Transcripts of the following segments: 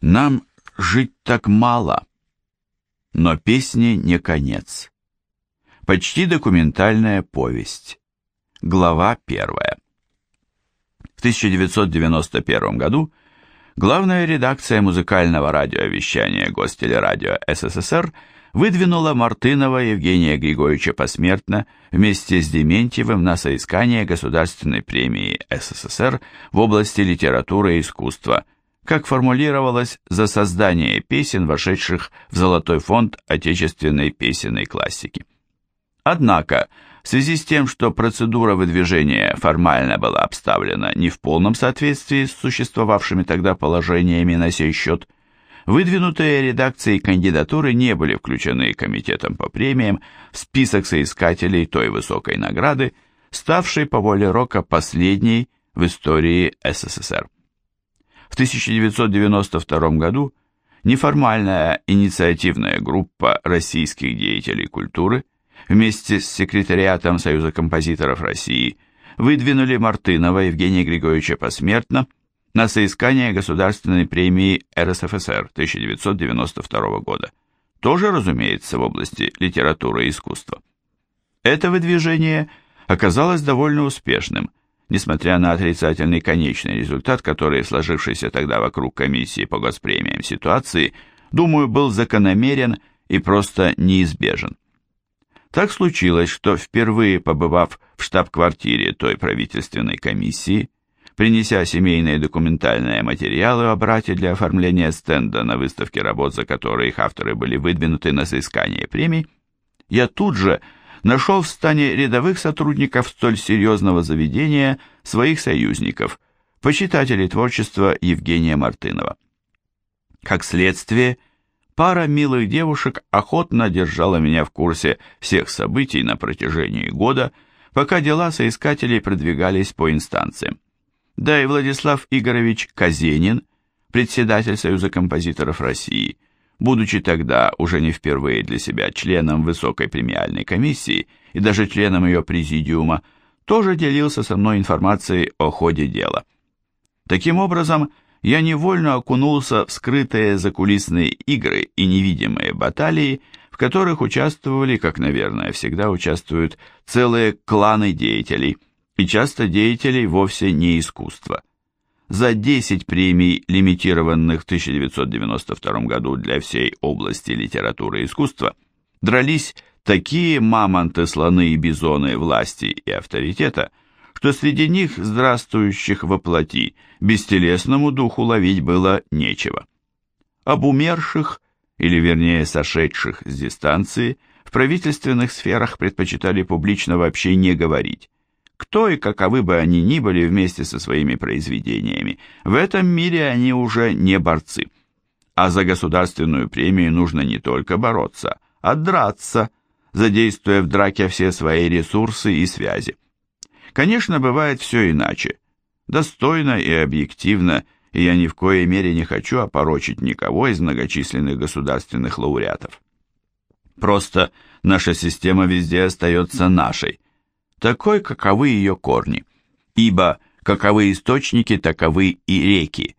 Нам жить так мало. Но песни не конец. Почти документальная повесть. Глава первая. В 1991 году главная редакция музыкального радиовещания Гостелерадио СССР выдвинула Мартынова Евгения Григорьевича посмертно вместе с Дементьевым на соискание Государственной премии СССР в области литературы и искусства, как формулировалось, за создание песен, вошедших в Золотой фонд отечественной песенной классики. Однако, в связи с тем, что процедура выдвижения формально была обставлена не в полном соответствии с существовавшими тогда положениями на сей счет, выдвинутые редакцией кандидатуры не были включены комитетом по премиям в список соискателей той высокой награды, ставшей по воле Рока последней в истории СССР. В 1992 году неформальная инициативная группа российских деятелей культуры – вместе с секретариатом Союза композиторов России выдвинули Мартынова Евгения Григорьевича посмертно на соискание Государственной премии РСФСР 1992 года, тоже, разумеется, в области литературы и искусства. Это выдвижение оказалось довольно успешным, несмотря на отрицательный конечный результат, который в сложившейся тогда вокруг комиссии по госпремиям ситуации, думаю, был закономерен и просто неизбежен. Так случилось, что впервые побывав в штаб-квартире той правительственной комиссии, принеся семейные документальные материалы о брате для оформления стенда на выставке работ, за которые их авторы были выдвинуты на соискание премий, я тут же нашел в стане рядовых сотрудников столь серьезного заведения своих союзников, почитателей творчества Евгения Мартынова. Как следствие, Пара милых девушек охотно держала меня в курсе всех событий на протяжении года, пока дела соискателей продвигались по инстанциям. Да и Владислав Игоревич Казенин, председатель Союза композиторов России, будучи тогда уже не впервые для себя членом высокой премиальной комиссии и даже членом ее президиума, тоже делился со мной информацией о ходе дела. Таким образом, я невольно окунулся в скрытые закулисные игры и невидимые баталии, в которых участвовали, как, наверное, всегда участвуют, целые кланы деятелей, и часто деятелей вовсе не искусства. За 10 премий, лимитированных в 1992 году для всей области литературы и искусства, дрались такие мамонты, слоны и бизоны власти и авторитета – что среди них, здравствующих во плоти, бестелесному духу ловить было нечего. Об умерших, или вернее сошедших с дистанции, в правительственных сферах предпочитали публично вообще не говорить. Кто и каковы бы они ни были вместе со своими произведениями, в этом мире они уже не борцы. А за государственную премию нужно не только бороться, а драться, задействуя в драке все свои ресурсы и связи. Конечно, бывает все иначе. Достойно и объективно, и я ни в коей мере не хочу опорочить никого из многочисленных государственных лауреатов. Просто наша система везде остается нашей, такой, каковы ее корни. Ибо каковы источники, таковы и реки.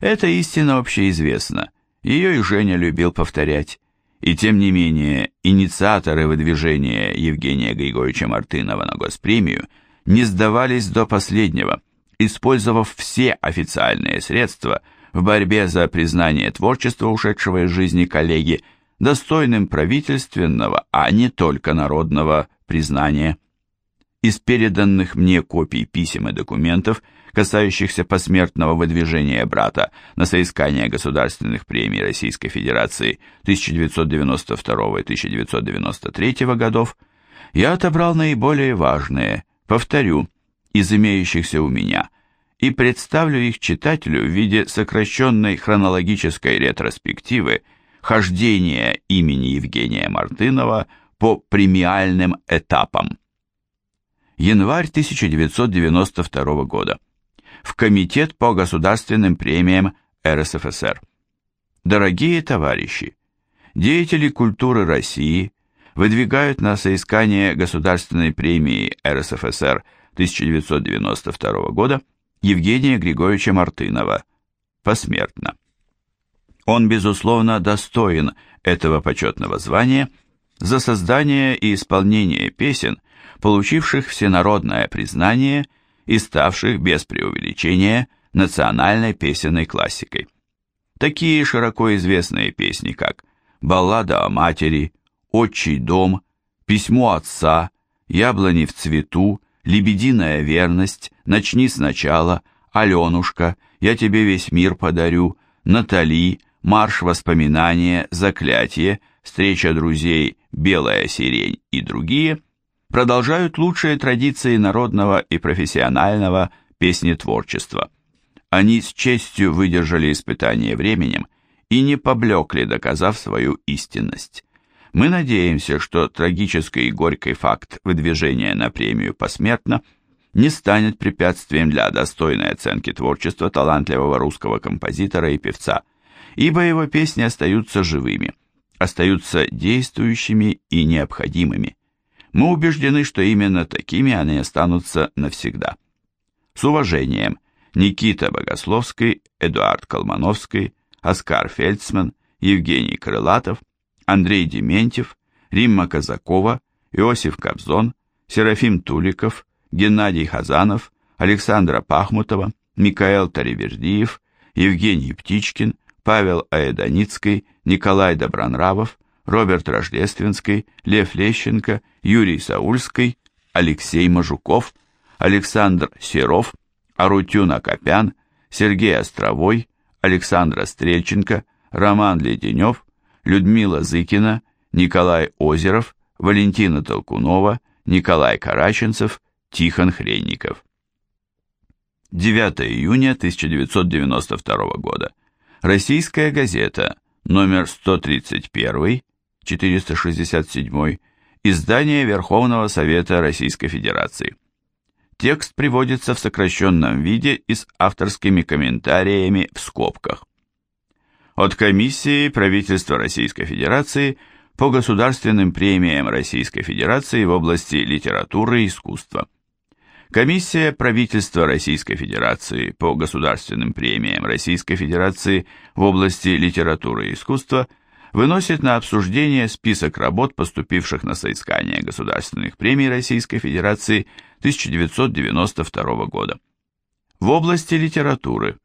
Это истина общеизвестна, ее и Женя любил повторять. И тем не менее, инициаторы выдвижения Евгения Григорьевича Мартынова на госпремию – не сдавались до последнего, использовав все официальные средства в борьбе за признание творчества ушедшего из жизни коллеги достойным правительственного, а не только народного признания. Из переданных мне копий писем и документов, касающихся посмертного выдвижения брата на соискание государственных премий Российской Федерации 1992-1993 годов, я отобрал наиболее важные повторю, из имеющихся у меня, и представлю их читателю в виде сокращенной хронологической ретроспективы хождения имени Евгения Мартынова по премиальным этапам. Январь 1992 года. В Комитет по государственным премиям РСФСР. Дорогие товарищи, деятели культуры России, выдвигают на соискание Государственной премии РСФСР 1992 года Евгения Григорьевича Мартынова посмертно. Он, безусловно, достоин этого почетного звания за создание и исполнение песен, получивших всенародное признание и ставших, без преувеличения, национальной песенной классикой. Такие широко известные песни, как «Баллада о матери», «Отчий дом», «Письмо отца», «Яблони в цвету», «Лебединая верность», «Начни сначала», «Аленушка», «Я тебе весь мир подарю», «Натали», «Марш воспоминания», «Заклятие», «Встреча друзей», «Белая сирень» и другие продолжают лучшие традиции народного и профессионального песнетворчества. Они с честью выдержали испытание временем и не поблекли, доказав свою истинность. Мы надеемся, что трагический и горький факт выдвижения на премию посмертно не станет препятствием для достойной оценки творчества талантливого русского композитора и певца, ибо его песни остаются живыми, остаются действующими и необходимыми. Мы убеждены, что именно такими они останутся навсегда. С уважением, Никита Богословский, Эдуард Колмановский, Оскар Фельдсман, Евгений Крылатов, Андрей Дементьев, Римма Казакова, Иосиф Кобзон, Серафим Туликов, Геннадий Хазанов, Александра Пахмутова, Микаэл Таривердиев, Евгений Птичкин, Павел Аэданицкий, Николай Добронравов, Роберт Рождественский, Лев Лещенко, Юрий Саульский, Алексей Мажуков, Александр Серов, Арутюн Акопян, Сергей Островой, Александра Стрельченко, Роман Леденев, Людмила Зыкина, Николай Озеров, Валентина Толкунова, Николай Караченцев, Тихон Хренников. 9 июня 1992 года. Российская газета, номер 131, 467, издание Верховного Совета Российской Федерации. Текст приводится в сокращенном виде и с авторскими комментариями в скобках от Комиссии правительства Российской Федерации по государственным премиям Российской Федерации в области литературы и искусства. Комиссия правительства Российской Федерации по государственным премиям Российской Федерации в области литературы и искусства выносит на обсуждение список работ, поступивших на соискание государственных премий Российской Федерации 1992 года. В области литературы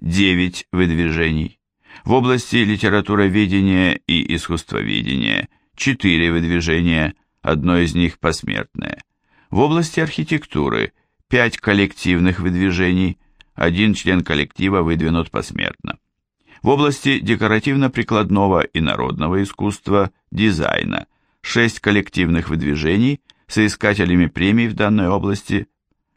9 выдвижений, в области литературоведения и искусствоведения четыре выдвижения, одно из них посмертное. В области архитектуры пять коллективных выдвижений, один член коллектива выдвинут посмертно. В области декоративно-прикладного и народного искусства, дизайна, шесть коллективных выдвижений, соискателями премий в данной области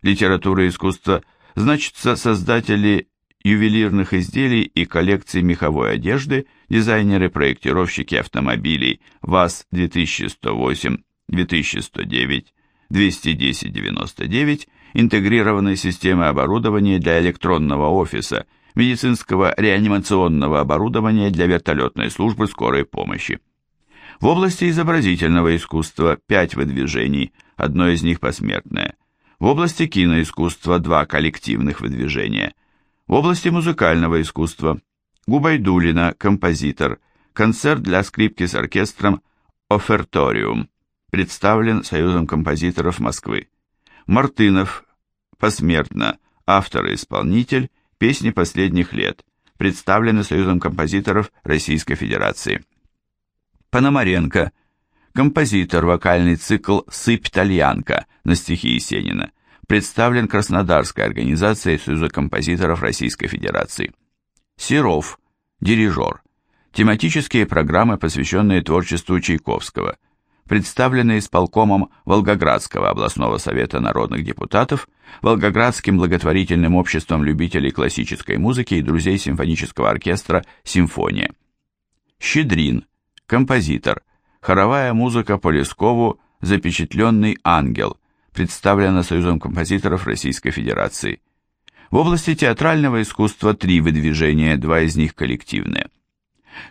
литературы и искусства. Значатся создатели ювелирных изделий и коллекций меховой одежды, дизайнеры-проектировщики автомобилей ВАЗ-2108, 2109, 210-99, интегрированной системы оборудования для электронного офиса, медицинского реанимационного оборудования для вертолетной службы скорой помощи. В области изобразительного искусства 5 выдвижений, одно из них посмертное. В области киноискусства два коллективных выдвижения – в области музыкального искусства Губайдулина, композитор, концерт для скрипки с оркестром «Оферториум», представлен Союзом композиторов Москвы. Мартынов, посмертно, автор и исполнитель, песни последних лет, представлены Союзом композиторов Российской Федерации. Пономаренко, композитор, вокальный цикл «Сыпь тальянка» на стихи Есенина, представлен Краснодарской организацией Союза композиторов Российской Федерации. Серов, дирижер. Тематические программы, посвященные творчеству Чайковского, представлены исполкомом Волгоградского областного совета народных депутатов, Волгоградским благотворительным обществом любителей классической музыки и друзей симфонического оркестра «Симфония». Щедрин, композитор, хоровая музыка по Лескову «Запечатленный ангел», представлена Союзом композиторов Российской Федерации. В области театрального искусства три выдвижения, два из них коллективные.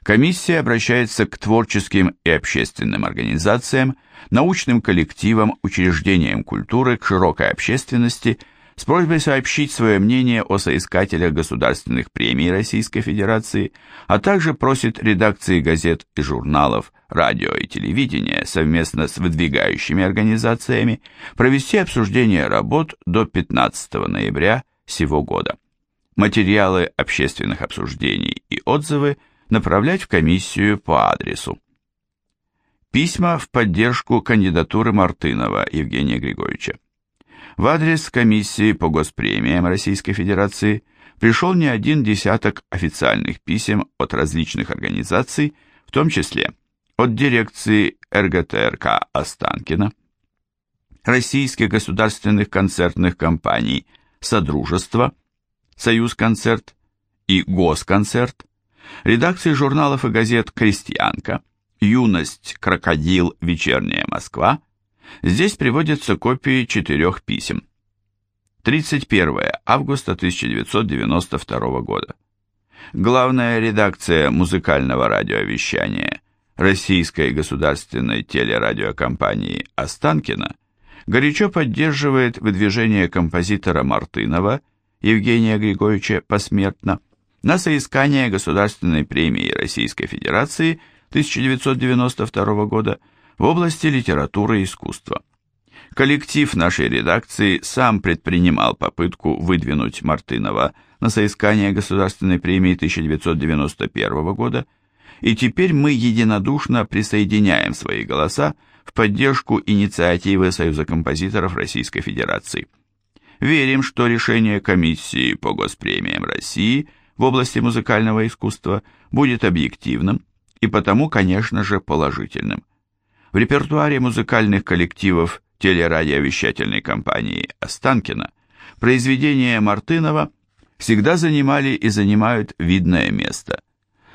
Комиссия обращается к творческим и общественным организациям, научным коллективам, учреждениям культуры, к широкой общественности с просьбой сообщить свое мнение о соискателях государственных премий Российской Федерации, а также просит редакции газет и журналов, радио и телевидения совместно с выдвигающими организациями провести обсуждение работ до 15 ноября сего года. Материалы общественных обсуждений и отзывы направлять в комиссию по адресу. Письма в поддержку кандидатуры Мартынова Евгения Григорьевича. В адрес комиссии по госпремиям Российской Федерации пришел не один десяток официальных писем от различных организаций, в том числе от дирекции РГТРК Останкина, российских государственных концертных компаний «Содружество», «Союз-концерт» и «Госконцерт», редакции журналов и газет «Крестьянка», «Юность», «Крокодил», «Вечерняя Москва», Здесь приводятся копии четырех писем. 31 августа 1992 года. Главная редакция музыкального радиовещания Российской государственной телерадиокомпании Останкина горячо поддерживает выдвижение композитора Мартынова Евгения Григорьевича посмертно на соискание Государственной премии Российской Федерации 1992 года в области литературы и искусства. Коллектив нашей редакции сам предпринимал попытку выдвинуть Мартынова на соискание Государственной премии 1991 года, и теперь мы единодушно присоединяем свои голоса в поддержку инициативы Союза композиторов Российской Федерации. Верим, что решение комиссии по госпремиям России в области музыкального искусства будет объективным и потому, конечно же, положительным. В репертуаре музыкальных коллективов телерадиовещательной компании Останкина произведения Мартынова всегда занимали и занимают видное место.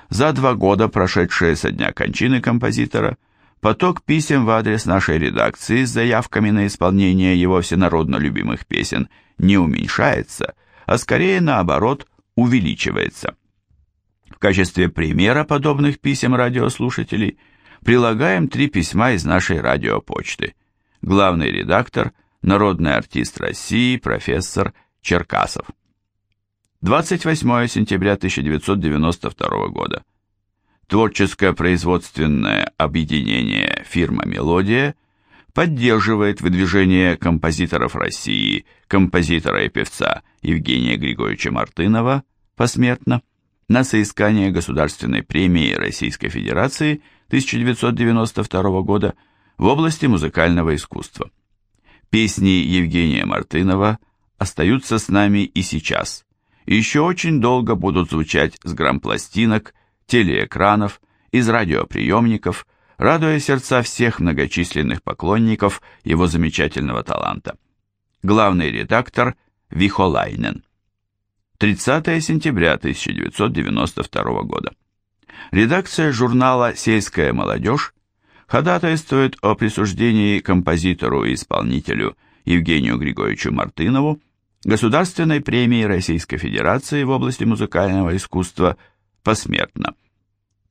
За два года, прошедшие со дня кончины композитора, поток писем в адрес нашей редакции с заявками на исполнение его всенародно любимых песен не уменьшается, а скорее наоборот увеличивается. В качестве примера подобных писем радиослушателей – прилагаем три письма из нашей радиопочты. Главный редактор, народный артист России, профессор Черкасов. 28 сентября 1992 года. Творческое производственное объединение «Фирма Мелодия» поддерживает выдвижение композиторов России, композитора и певца Евгения Григорьевича Мартынова посмертно на соискание Государственной премии Российской Федерации 1992 года в области музыкального искусства. Песни Евгения Мартынова остаются с нами и сейчас, еще очень долго будут звучать с грампластинок, телеэкранов, из радиоприемников, радуя сердца всех многочисленных поклонников его замечательного таланта. Главный редактор Вихолайнен. 30 сентября 1992 года. Редакция журнала «Сельская молодежь» ходатайствует о присуждении композитору и исполнителю Евгению Григорьевичу Мартынову Государственной премии Российской Федерации в области музыкального искусства посмертно.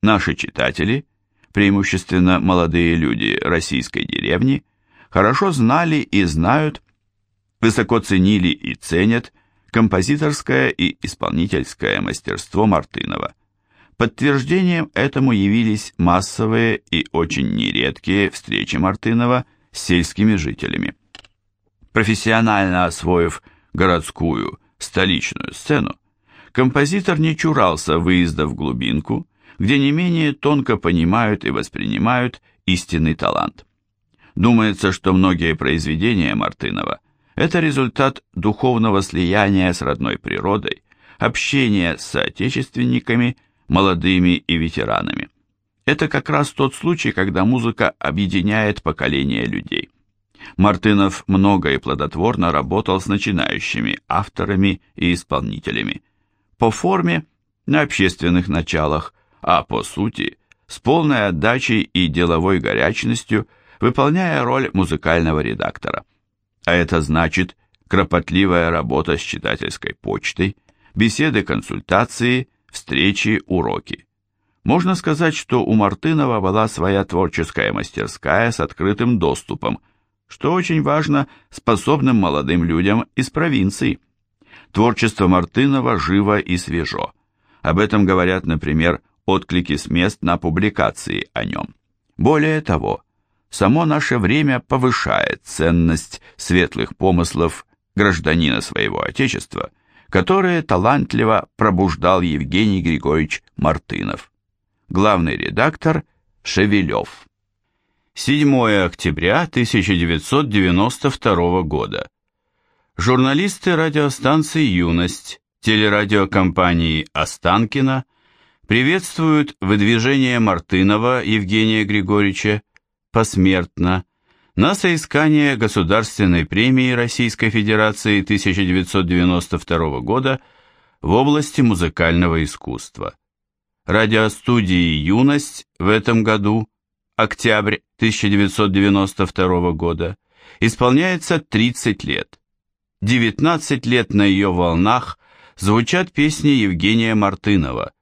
Наши читатели, преимущественно молодые люди российской деревни, хорошо знали и знают, высоко ценили и ценят композиторское и исполнительское мастерство Мартынова – Подтверждением этому явились массовые и очень нередкие встречи Мартынова с сельскими жителями. Профессионально освоив городскую, столичную сцену, композитор не чурался выезда в глубинку, где не менее тонко понимают и воспринимают истинный талант. Думается, что многие произведения Мартынова – это результат духовного слияния с родной природой, общения с соотечественниками – молодыми и ветеранами. Это как раз тот случай, когда музыка объединяет поколения людей. Мартынов много и плодотворно работал с начинающими авторами и исполнителями. По форме – на общественных началах, а по сути – с полной отдачей и деловой горячностью, выполняя роль музыкального редактора. А это значит кропотливая работа с читательской почтой, беседы, консультации встречи, уроки. Можно сказать, что у Мартынова была своя творческая мастерская с открытым доступом, что очень важно способным молодым людям из провинции. Творчество Мартынова живо и свежо. Об этом говорят, например, отклики с мест на публикации о нем. Более того, само наше время повышает ценность светлых помыслов гражданина своего Отечества, которые талантливо пробуждал Евгений Григорьевич Мартынов. Главный редактор Шевелев. 7 октября 1992 года. Журналисты радиостанции «Юность» телерадиокомпании «Останкино» приветствуют выдвижение Мартынова Евгения Григорьевича посмертно на соискание Государственной премии Российской Федерации 1992 года в области музыкального искусства. Радиостудии «Юность» в этом году, октябрь 1992 года, исполняется 30 лет. 19 лет на ее волнах звучат песни Евгения Мартынова.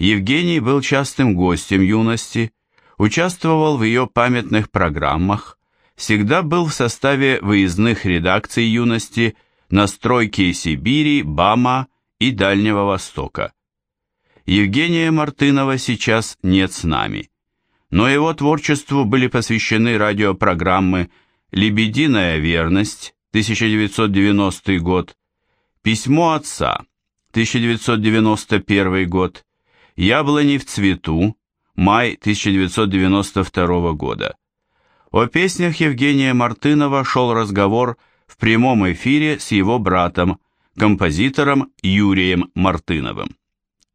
Евгений был частым гостем юности, участвовал в ее памятных программах, всегда был в составе выездных редакций юности на стройке Сибири, Бама и Дальнего Востока. Евгения Мартынова сейчас нет с нами, но его творчеству были посвящены радиопрограммы «Лебединая верность» 1990 год, «Письмо отца» 1991 год, «Яблони в цвету» май 1992 года. О песнях Евгения Мартынова шел разговор в прямом эфире с его братом, композитором Юрием Мартыновым.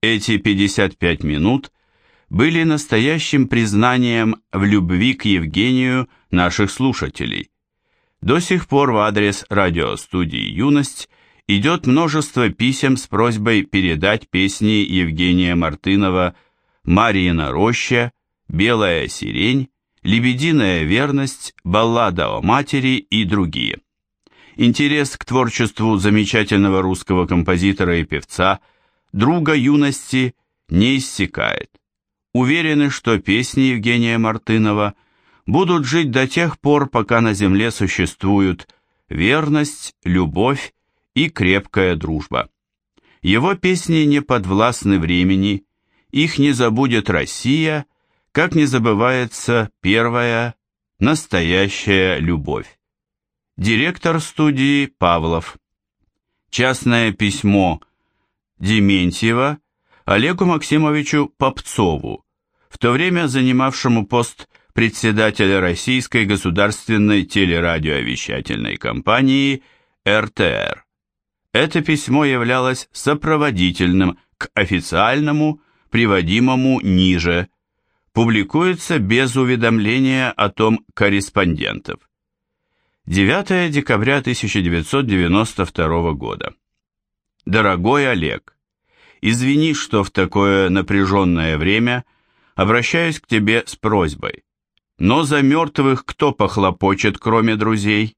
Эти 55 минут были настоящим признанием в любви к Евгению наших слушателей. До сих пор в адрес радиостудии «Юность» идет множество писем с просьбой передать песни Евгения Мартынова «Марьина роща», «Белая сирень», «Лебединая верность», «Баллада о матери» и другие. Интерес к творчеству замечательного русского композитора и певца, друга юности, не иссякает. Уверены, что песни Евгения Мартынова будут жить до тех пор, пока на земле существуют верность, любовь и крепкая дружба. Его песни не подвластны времени, их не забудет Россия, как не забывается первая, настоящая любовь. Директор студии Павлов. Частное письмо Дементьева Олегу Максимовичу Попцову, в то время занимавшему пост председателя Российской государственной телерадиовещательной компании РТР. Это письмо являлось сопроводительным к официальному, приводимому ниже публикуется без уведомления о том корреспондентов. 9 декабря 1992 года. Дорогой Олег, извини, что в такое напряженное время обращаюсь к тебе с просьбой. Но за мертвых кто похлопочет, кроме друзей?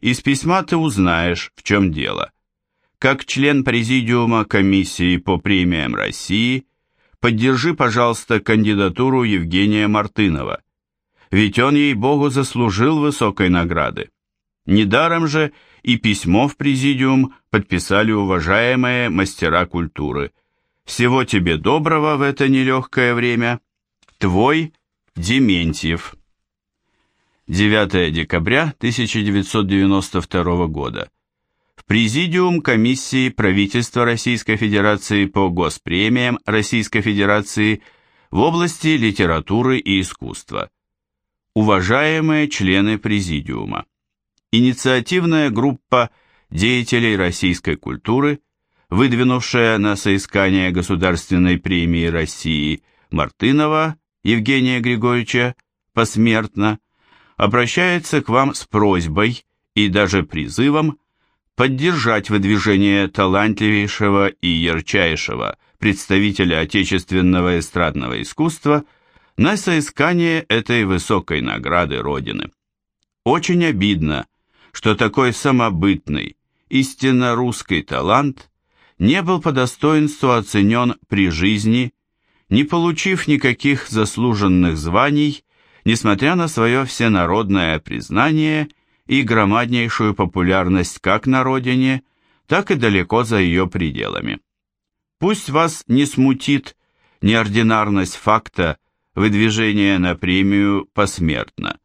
Из письма ты узнаешь, в чем дело. Как член Президиума комиссии по премиям России – поддержи, пожалуйста, кандидатуру Евгения Мартынова, ведь он, ей-богу, заслужил высокой награды. Недаром же и письмо в президиум подписали уважаемые мастера культуры. Всего тебе доброго в это нелегкое время. Твой Дементьев. 9 декабря 1992 года. Президиум комиссии правительства Российской Федерации по госпремиям Российской Федерации в области литературы и искусства. Уважаемые члены Президиума, инициативная группа деятелей российской культуры, выдвинувшая на соискание Государственной премии России Мартынова Евгения Григорьевича посмертно, обращается к вам с просьбой и даже призывом поддержать выдвижение талантливейшего и ярчайшего представителя отечественного эстрадного искусства на соискание этой высокой награды Родины. Очень обидно, что такой самобытный, истинно русский талант не был по достоинству оценен при жизни, не получив никаких заслуженных званий, несмотря на свое всенародное признание и громаднейшую популярность как на родине, так и далеко за ее пределами. Пусть вас не смутит неординарность факта выдвижения на премию посмертно.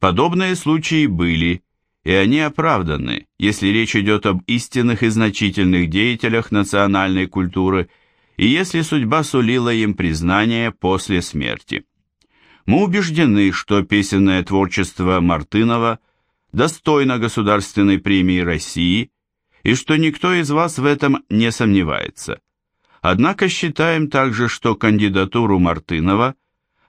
Подобные случаи были, и они оправданы, если речь идет об истинных и значительных деятелях национальной культуры и если судьба сулила им признание после смерти. Мы убеждены, что песенное творчество Мартынова достойно Государственной премии России и что никто из вас в этом не сомневается. Однако считаем также, что кандидатуру Мартынова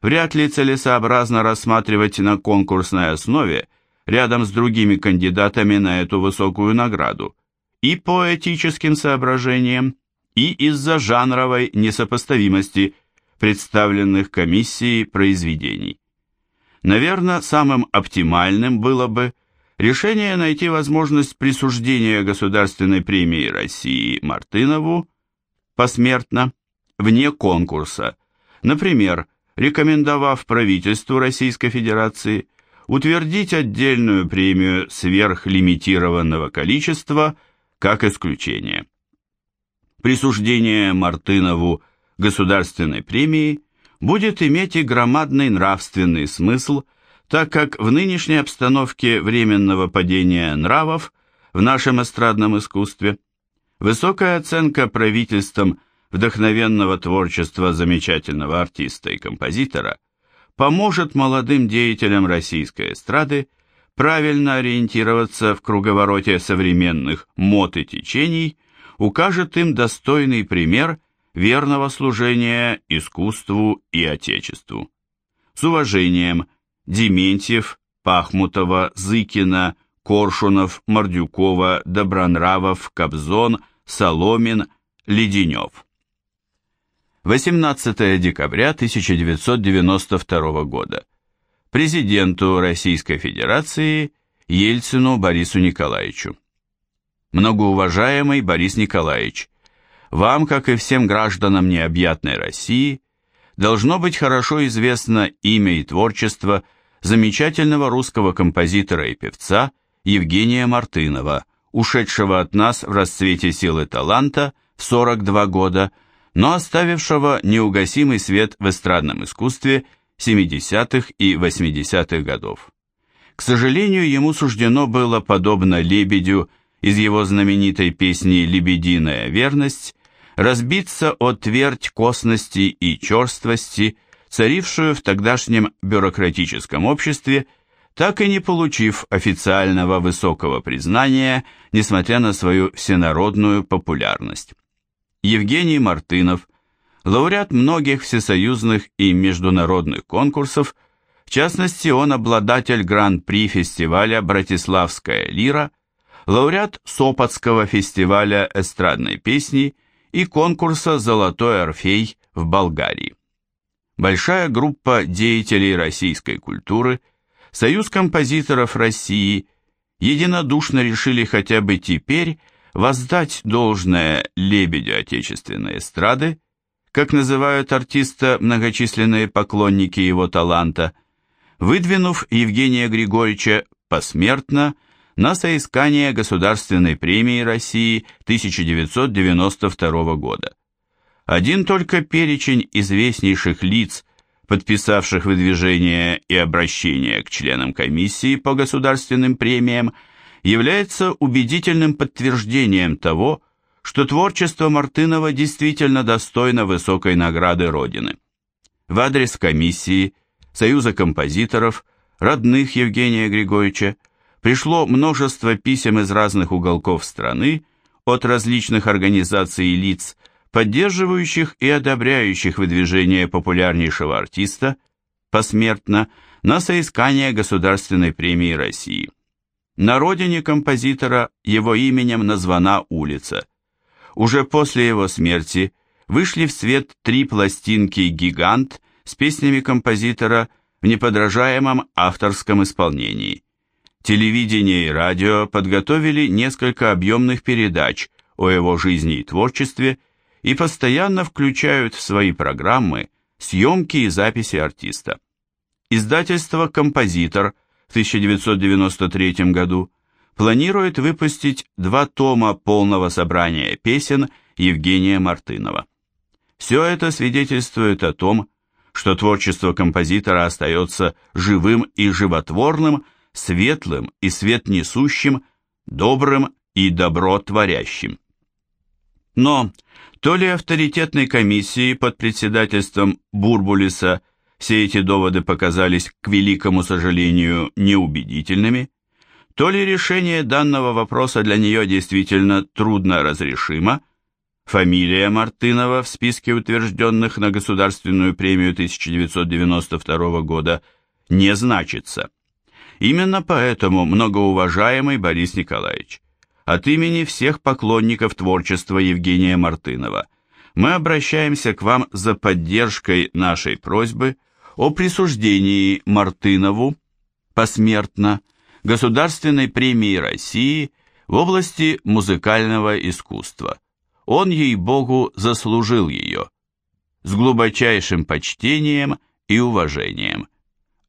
вряд ли целесообразно рассматривать на конкурсной основе рядом с другими кандидатами на эту высокую награду и по этическим соображениям, и из-за жанровой несопоставимости представленных комиссией произведений. Наверное, самым оптимальным было бы решение найти возможность присуждения Государственной премии России Мартынову посмертно, вне конкурса, например, рекомендовав правительству Российской Федерации утвердить отдельную премию сверхлимитированного количества как исключение. Присуждение Мартынову государственной премии будет иметь и громадный нравственный смысл, так как в нынешней обстановке временного падения нравов в нашем эстрадном искусстве высокая оценка правительством вдохновенного творчества замечательного артиста и композитора поможет молодым деятелям российской эстрады правильно ориентироваться в круговороте современных мод и течений, укажет им достойный пример верного служения искусству и Отечеству. С уважением, Дементьев, Пахмутова, Зыкина, Коршунов, Мордюкова, Добронравов, Кобзон, Соломин, Леденев. 18 декабря 1992 года. Президенту Российской Федерации Ельцину Борису Николаевичу. Многоуважаемый Борис Николаевич, вам, как и всем гражданам необъятной России, должно быть хорошо известно имя и творчество замечательного русского композитора и певца Евгения Мартынова, ушедшего от нас в расцвете силы таланта в 42 года, но оставившего неугасимый свет в эстрадном искусстве 70-х и 80-х годов. К сожалению, ему суждено было, подобно Лебедю из его знаменитой песни «Лебединая верность», разбиться о твердь косности и черствости, царившую в тогдашнем бюрократическом обществе, так и не получив официального высокого признания, несмотря на свою всенародную популярность. Евгений Мартынов, лауреат многих всесоюзных и международных конкурсов, в частности, он обладатель гран-при фестиваля «Братиславская лира», лауреат Сопотского фестиваля эстрадной песни и конкурса «Золотой Орфей» в Болгарии. Большая группа деятелей российской культуры, Союз композиторов России единодушно решили хотя бы теперь воздать должное лебедю отечественной эстрады, как называют артиста многочисленные поклонники его таланта, выдвинув Евгения Григорьевича посмертно на соискание Государственной премии России 1992 года. Один только перечень известнейших лиц, подписавших выдвижение и обращение к членам комиссии по государственным премиям, является убедительным подтверждением того, что творчество Мартынова действительно достойно высокой награды Родины. В адрес комиссии, Союза композиторов, родных Евгения Григорьевича, пришло множество писем из разных уголков страны от различных организаций и лиц, поддерживающих и одобряющих выдвижение популярнейшего артиста посмертно на соискание Государственной премии России. На родине композитора его именем названа улица. Уже после его смерти вышли в свет три пластинки «Гигант» с песнями композитора в неподражаемом авторском исполнении. Телевидение и радио подготовили несколько объемных передач о его жизни и творчестве и постоянно включают в свои программы съемки и записи артиста. Издательство «Композитор» в 1993 году планирует выпустить два тома полного собрания песен Евгения Мартынова. Все это свидетельствует о том, что творчество композитора остается живым и животворным, светлым и светнесущим, добрым и добротворящим. Но то ли авторитетной комиссии под председательством Бурбулиса все эти доводы показались, к великому сожалению, неубедительными, то ли решение данного вопроса для нее действительно трудно разрешимо, фамилия Мартынова в списке утвержденных на Государственную премию 1992 года не значится. Именно поэтому многоуважаемый Борис Николаевич, от имени всех поклонников творчества Евгения Мартынова мы обращаемся к вам за поддержкой нашей просьбы о присуждении Мартынову посмертно Государственной премии России в области музыкального искусства. Он, ей-богу, заслужил ее. С глубочайшим почтением и уважением.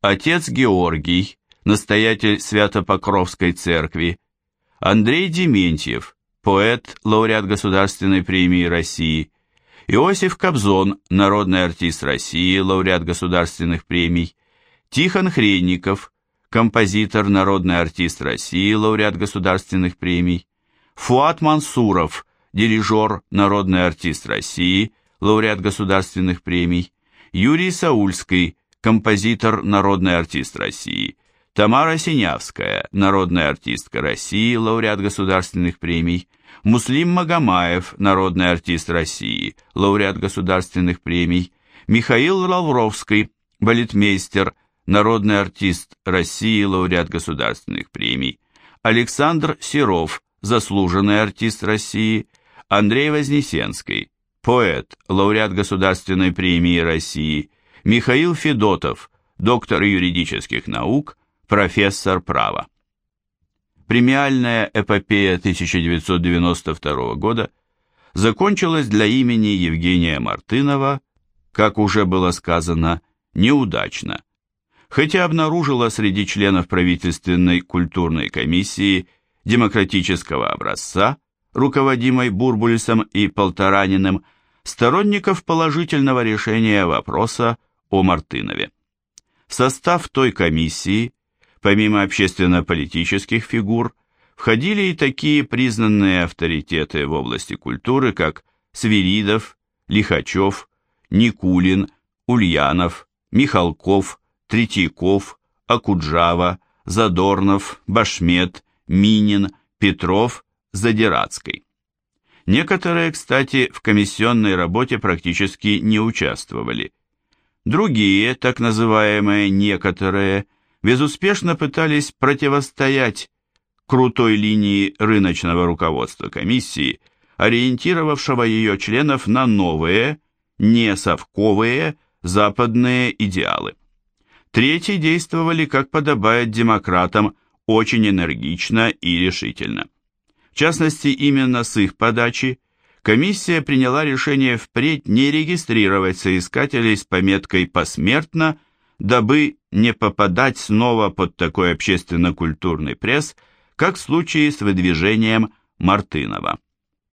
Отец Георгий, настоятель Свято-Покровской церкви, Андрей Дементьев, поэт, лауреат Государственной премии России, Иосиф Кобзон, народный артист России, лауреат государственных премий, Тихон Хренников, композитор, народный артист России, лауреат государственных премий, Фуат Мансуров, дирижер, народный артист России, лауреат государственных премий, Юрий Саульский, композитор, народный артист России, Тамара Синявская, народная артистка России, лауреат государственных премий, Муслим Магомаев, народный артист России, лауреат государственных премий, Михаил Лавровский, балетмейстер, народный артист России, лауреат государственных премий, Александр Серов, заслуженный артист России, Андрей Вознесенский, поэт, лауреат государственной премии России, Михаил Федотов, доктор юридических наук, профессор права. Премиальная эпопея 1992 года закончилась для имени Евгения Мартынова, как уже было сказано, неудачно, хотя обнаружила среди членов правительственной культурной комиссии демократического образца, руководимой Бурбулисом и Полтораниным, сторонников положительного решения вопроса о Мартынове. В состав той комиссии, помимо общественно-политических фигур, входили и такие признанные авторитеты в области культуры, как Свиридов, Лихачев, Никулин, Ульянов, Михалков, Третьяков, Акуджава, Задорнов, Башмет, Минин, Петров, Задирацкой. Некоторые, кстати, в комиссионной работе практически не участвовали. Другие, так называемые «некоторые», безуспешно пытались противостоять крутой линии рыночного руководства комиссии, ориентировавшего ее членов на новые, не совковые, западные идеалы. Третьи действовали, как подобает демократам, очень энергично и решительно. В частности, именно с их подачи комиссия приняла решение впредь не регистрировать соискателей с пометкой «посмертно», дабы не попадать снова под такой общественно-культурный пресс, как в случае с выдвижением Мартынова.